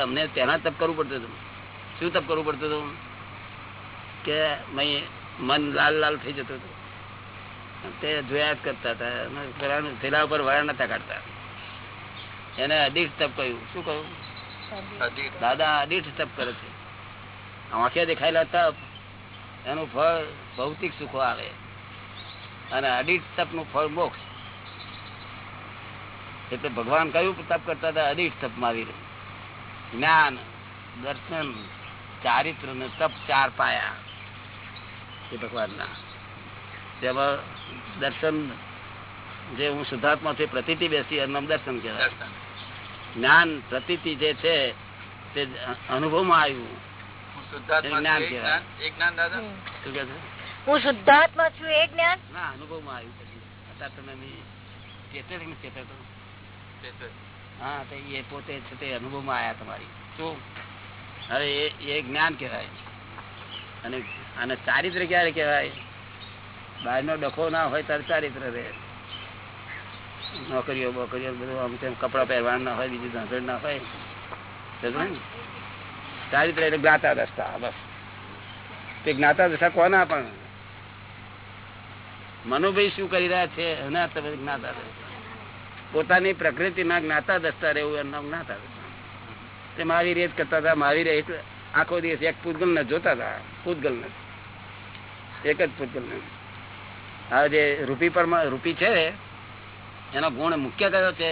અમને તેના તપ કરવું પડતું હતું. શું તપ કરવું પડતું હતું? કે મન લાલ લાલ થઈ જતું હતું. તે જોયા જ કરતા હતા. થેલા ઉપર વાળા નતા કાઢતા. એને અદીઠ તપ કહ્યું શું કહ્યું દાદા અદીઠ તપ કરે છે. આંખે દેખાયેલા તપ એનું ફળ ભૌતિક સુખો આવે. અને અડીઠ તપનું ફળ મોક્ષ. એટલે ભગવાન કયું તપ કરતા હતા? અડીઠ તપમાં આવી રહ્યું. જ્ઞાન દર્શન ચારિત્ર ને તપ ચાર પાયા. એ ભગવાનના. તેમાં દર્શન જે હું શુદ્ધાત્મા થી પ્રતિતિ બેસી એનું દર્શન કહેવાય. જ્ઞાન પ્રતિ જે છે તે અનુભવમાં આવ્યું. હું શુદ્ધાત્મા જ્ઞાન છું. એ જ્ઞાન- એ જ્ઞાન દાદા? કે હું શુદ્ધાત્મા છું એ જ્ઞાન? ના આવ્યું તમે તો તે તો હા તો એ પોતે છે તે અનુભવમાં આવ્યા તમારી. શું હવે એ એ જ્ઞાન કહેવાય. અને આને ચારિત્ર ક્યારે કહેવાય? બહારનો ડખો ના હોય ત્યારે ચારિત્ર રહે. નોકરીઓ બોકરીઓ બધું આમ તેમ કપડા પહેરવાના ના હોય, બીજું ધાંધડ ના હોય? ચારિત્ર એટલે જ્ઞાતા દસતા બસ. તે જ્ઞાતા દશા કોના પણ? મનોભાઈ શું કરી રહ્યા છે? એના તમે જ્ઞાતા પોતાની પ્રકૃતિના જ્ઞાતા દસતા રહેવું એમના જ્ઞાતા તે મારી રેત કરતા હતા, મારી રેત આખો દિવસ એક પૂતગલ ને જોતા હતા. પૂતગલ ને એક જ પૂતગલ ને આ જે રૂપી પર રૂપી છે એનો ગુણ મુખ્ય કયો છે?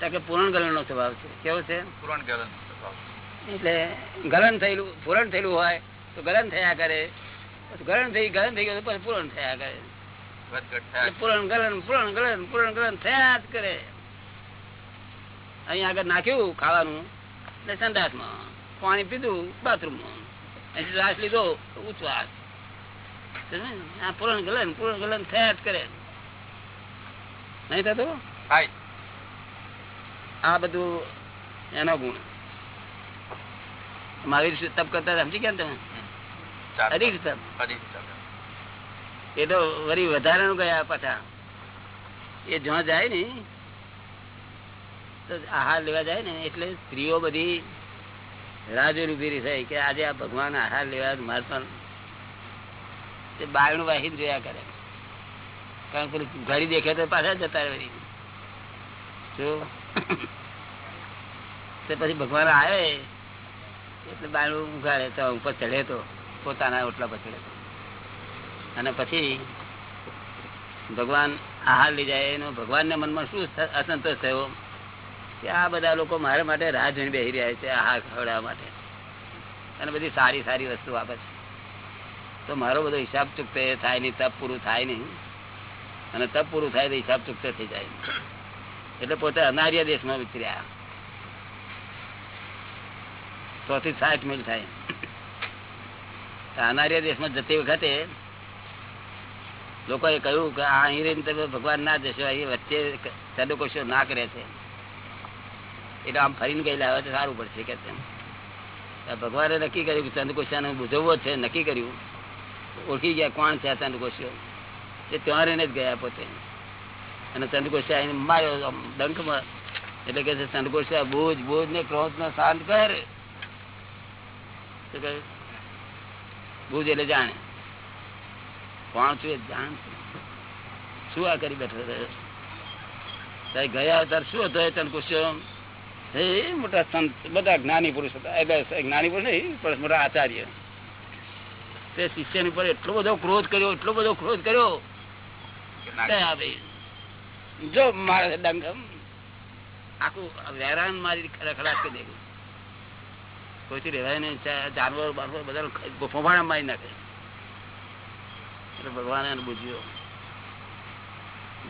કે પૂરણ ગલન નો સ્વભાવ છે. કેવો છે? પૂરણ ગલન એટલે ગલન થયેલું પૂરણ થયેલું હોય તો ગલન થયા કરે. ગલન થઈ ગલન થઈ ગયું પછી પૂરણ થયા કરે. પૂરણ ગલન પૂરણ ગલન પૂરણ ગલન થયા જ કરે. અહીંયા આગળ નાખ્યું ખાવાનું ને સંડાસમાં પાણી પીધું બાથરૂમમાં. માં શ્વાસ લીધો ઉચ્છવાસ પૂરણ ગલન પૂરણ ગલન થયા જ કરે. નહીં થતું? આ બધું એનો ગુણ. મહાવીર તપ કરતા સમજી ગયા તમે? તપ એ તો વળી વધારાનું ગયા પાછા. એ જ્યાં જાય ને તો આહાર લેવા જાય ને એટલે સ્ત્રીઓ બધી રાજુ ઊભી થાય કે આજે આ ભગવાન આહાર લેવા મારે પણ બાયણું વાહીને જોયા કરે. કારણ કે ઘડી દેખે તો પાછા જતા પછી ભગવાન આવે, એટલે બાયણું ઉઘાડે તો ઉપર ચડે તો, પોતાના ઓટલા પર ચડે અને પછી ભગવાન આહાર લઈ જાય, એનો ભગવાનના મનમાં શું અસંતોષ થયો? કે આ બધા લોકો મારા માટે રાહ જોઈને બેસી રહ્યા છે, આહાર ખવડાવવા માટે. અને બધી સારી સારી વસ્તુ આપે છે. તો મારો બધો હિસાબ ચૂકતે, થાય નહીં, તપ પૂરું થાય નહીં. અને તપ પૂરું થાય તો હિસાબ ચૂકતે થઈ જાય. એટલે પોતે અનાર્ય દેશમાં વિચર્યા. સો થી સાઠ મિલ થાય. અનાર્ય દેશમાં જતી વખતે લોકોએ કહ્યું કે આ અહીં તમે ભગવાન ના જશો, અહીં વચ્ચે સદુકોશો ના કરે છે. એટલે આમ ફરીને ગયેલા આવે તો સારું પડશે કે ભગવાને નક્કી કર્યું કે ચંદ્રકોશિયાને બુઝવવો છે, નક્કી કર્યું. ઓળખી ગયા કોણ છે આ ચંદ્રકોશિયો તે ત્યાં રહીને જ ગયા પોતે. અને ચંદ્રકોશિયા એને માર્યો ડંખમાં. એટલે કે છે ચંદ્રકોશિયા બોજ, બુજ ને ક્રોધ ને શાંત કર. બુજ એટલે જાણે. કોણ છું એ જાણ શું આ કરી બેઠો? ગયા તાર શું હતો એ પૂછ્યો હે, મોટા સંત, બધા જ્ઞાની પુરુષ હતા. એટલે જ્ઞાની પુરુષ નહીં, પણ મોટા આચાર્ય. તે શિષ્યની ઉપર એટલો બધો ક્રોધ કર્યો, એટલો બધો ક્રોધ કર્યો. જો મારે કોઈથી રહેવાય નહીં જાનવર, બાનવર બધા ફોફાણા મારી નાખે. એટલે ભગવાને એને બુજ્યો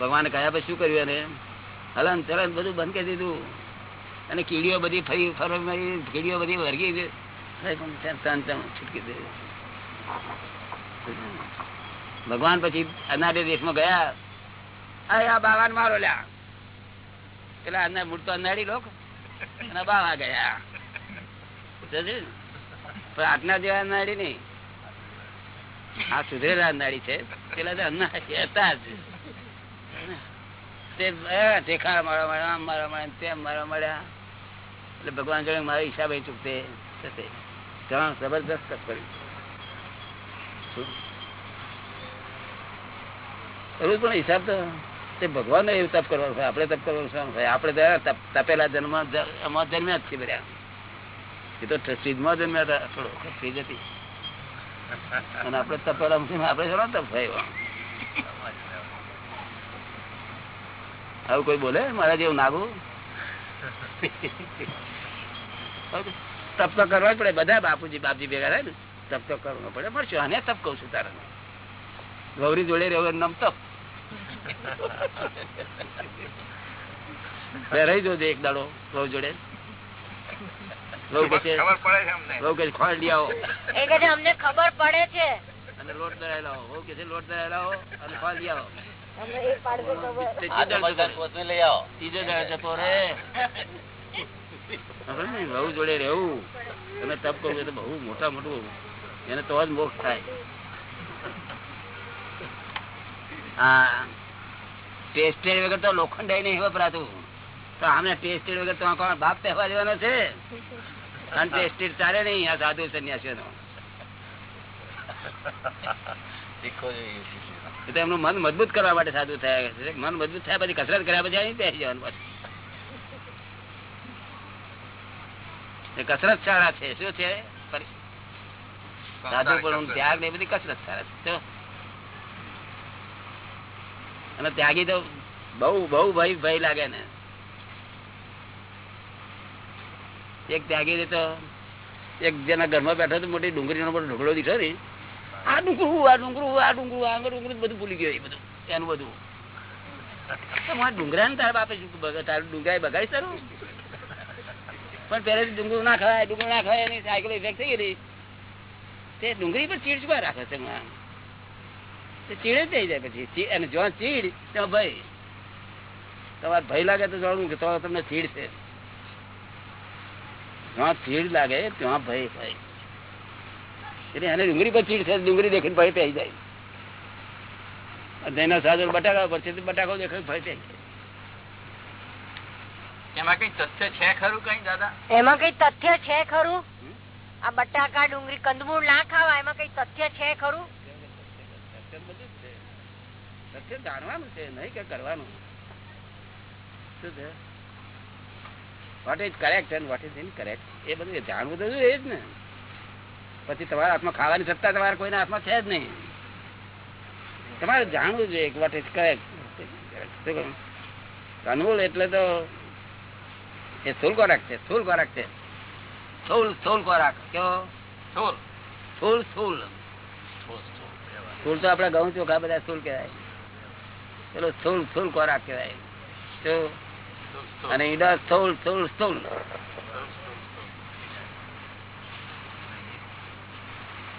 ભગવાને કયા પછી શું કર્યું એને? હલન ચલન બધું બંધ કરી દીધું. અને કીડીઓ બધી ફરી ફરવા કીડીઓ બધી વર્ગી છૂટકી દે. ભગવાન પછી અનાર્ય દેશમાં ગયા. આ બાવાને મારો લ્યા. પેલા અનાર મૂળ તો અનાડી લોક. અને બાવા ગયા. પણ આજના જેવા અનાડી નહીં. આ સુધરેલા અનાડી છે. પેલા તો અનારી હતા જ. મળ્યા, આમ મળ્યા તેમ મારવા મળ્યા. એટલે ભગવાન જોડે મારા હિસાબે ચૂકતે. થશે. ઘણા જબરદસ્ત કર્યું? કરવું પણ હિસાબ તો તે ભગવાન એવું તપ કરવાનું હોય આપણે તપ કરવાનું શું થાય. આપણે તપેલા જન્મ અમારા જન્મ્યા જ છીએ બધા. એ તો ફ્રીજમાં જન્મ્યા હતા થોડો ફ્રીજ હતી. અને આપણે તપેલા આપણે થોડો તપ થાય આવું કોઈ બોલે? મારા જેવું નાગું? તપ તો કરવા જ પડે. બધા બાપુજી, બાપજી ભેગા થાય ને. તપ તો કરવો પડે. પણ શું, આને તપ કઉ છું તારા ગૌરી જોડે રહ્યો એનું નામ તપ. રહી જોજે એક દાડો બહુ જોડે. રહેવું. તમે તપ કરવું એ તો બહુ મોટા મોટું એને તો જ મોક્ષ થાય. હા. ટેસ્ટેડ વગર તો લોખંડ નહીં વપરાતું તો આમને ટેસ્ટેડ વગર તો કોણ બાપ દેવાનો છે. અનટેસ્ટેડ ચાલે નહીં આ સાધુ સંન્યાસીઓ નો એમનું મન મજબૂત કરવા માટે સાધુ થયા છે. મન મજબૂત થયા પછી કસરત કર્યા પછી અહીં બેસી જવાનું પછી. કસરત સારા છે. શું છે? સાધુ પણ ત્યાગ ને બધી કસરત સારા છે. અને ત્યાગી તો બહુ બહુ ભય ભય લાગે ને. એક ત્યાગી તો એક જેના ઘરમાં બેઠો તો મોટી ડુંગળીનો બધો ઢોકળો દીઠો ને, આ ડુંગરું આ ડુંગરું આ ડુંગરું આ ડુંગરું બધું ભૂલી ગયો બધું, એનું બધું. તો ડુંગરા ને તારા બાપે તારું ડુંગરા બગાડી સારું પણ પહેલેથી ડુંગળું ના ખવાય, ડુંગળું ના ખવાય, એની સાયકલ ઇફેક્ટ થઈ ગયેલી તે ડુંગળી પર ચીડ રાખે છે ચીડે થઈ જાય પછી અને જો ચીડ તો ભય. તમારે ભય લાગે તો જાણવું કે તમને ચીડ છે. જ્યાં ચીડ લાગે ત્યાં ભય ભય એટલે એને ડુંગળી પર ચીડ છે ડુંગળી દેખીને ભય થઈ જાય. તેના સાધુ બટાકા પર છે બટાકો દેખાય ભય થઈ જાય. એમાં કઈ તથ્ય છે ખરું કઈ દાદા? એમાં કઈ તથ્ય છે ખરું? આ બટાકા ડુંગળી કંદમૂળ ના ખાવા એમાં કઈ તથ્ય છે ખરું? સત્ય જાણવાનું છે નહીં કે કરવાનું. શું છે? What is correct and what is incorrect એ બધું જાણવું તો એ જ ને. પછી તમારા હાથમાં ખાવાની સત્તા તમારા કોઈના હાથમાં છે જ નહીં. તમારે જાણવું જોઈએ કે વોટ ઇઝ કરેક્ટ કનવોલ એટલે તો એ સ્થુલ ખોરાક છે સ્થુલ ખોરાક છે. સ્થુલ સ્થુલ ખોરાક. કેવો? સ્થુલ. સ્થુલ સ્થુલ. સ્થુલ તો આપડા ઘઉં ચોખા બધા સ્થુલ કહેવાય. પેલો સ્થૂલ સ્થૂલ ખોરાક કહેવાય. અને ઈડા સ્થૂલ સ્થૂલ સ્થૂલ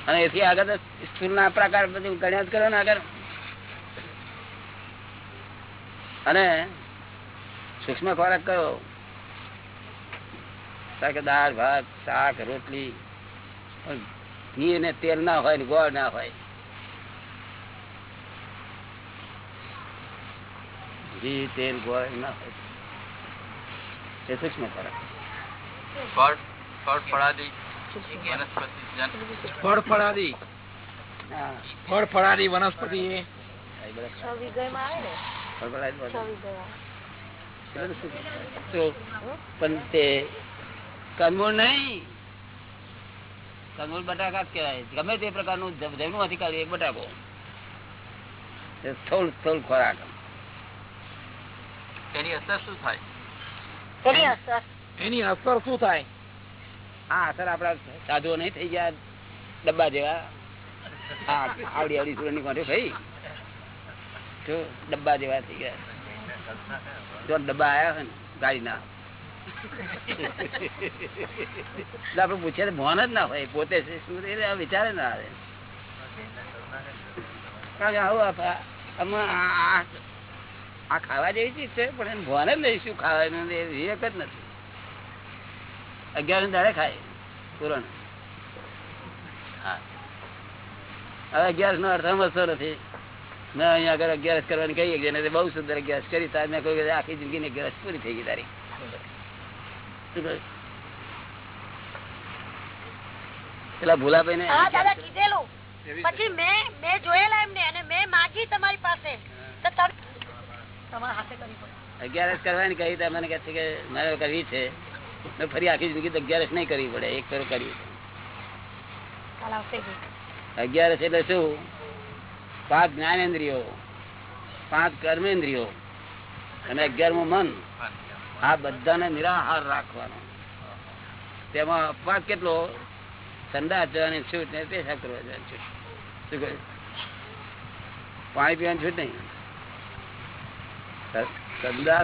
અને એથી આગળ સ્થુલ ના પ્રકાર બધું ગણ્યા જ કરો ને આગળ. અને સૂક્ષ્મ ખોરાક કયો કે દાળ, ભાત, શાક, રોટલી ઘી ને તેલ ના હોય ને ગોળ ના હોય. ઘી તેલ ગોળ ના હોય એ સૂક્ષ્મ ખોરાક. ફળ ફળ ફળાદી વનસ્પતિ ફળ ફળાદી. વનસ્પતિ એ. એ એ પણ તે કંદમૂળ નહીં. કનમૂળ બટાકા જ કહેવાય. ગમે તે પ્રકારનું જમણું માંથી કાઢી એક બટાકો. સ્થળ સ્થૂળ સ્થૂળ ખોરાક. એની અસર શું થાય? એની અસર. શું થાય? આ અસર આપડા સાધુઓ નહીં થઈ ગયા ડબ્બા જેવા. આ આવડી આવડી સુરણની કોઠે ભાઈ જો ડબ્બા જેવા થઈ ગયા. જો ડબ્બા આયા હોય ને ગાડીના. ના આપડે પૂછીએ તો જ ના હોય પોતે શું એ વિચારે ના આવે. કારણ કે આવું આ- ખાવા જેવી ચીજ છે પણ એને ભાન જ નહીં શું ખાવાનું એ વિવેક જ નથી. અગિયાર દાડે ખાય પૂરણ. હવે અગિયાર નો અર્થ સમજતો નથી? મેં અહીંયા આગળ અગિયારસ કરવાની કહીએ જેને બહુ સુંદર અગિયારસ કરી તાર મેં કહ્યું આખી જિંદગીની અગિયારસ પૂરી થઈ ગઈ તારી? પેલા ભૂલાભાઈ ને દાદા કીધેલું. પછી મેં મેં જોયેલા એમને અને મેં માગી તમારી પાસે. તો તમે તમારા હાથે કરવી પડે અગિયારસ કરવાની કહી તો મને કહે છે કે મારે કરવી છે. મેં ફરી આખી જિંદગી તો અગિયારસ નહીં કરવી પડે એક ફેરો જ. અગિયારસ એટલે શું? પાંચ જ્ઞાનેન્દ્રિયો પાંચ કર્મેન્દ્રિયો અને અગિયારમું મન. આ બધાને નિરાહાર રાખવાનો. તેમાં અપવાદ કેટલો? ઠંડા જવાની છૂટ ને પેશાબ કરવા જવાની છૂટ શું કહ્યું પાણી પીવાની છૂટ નહીં? ઠંડા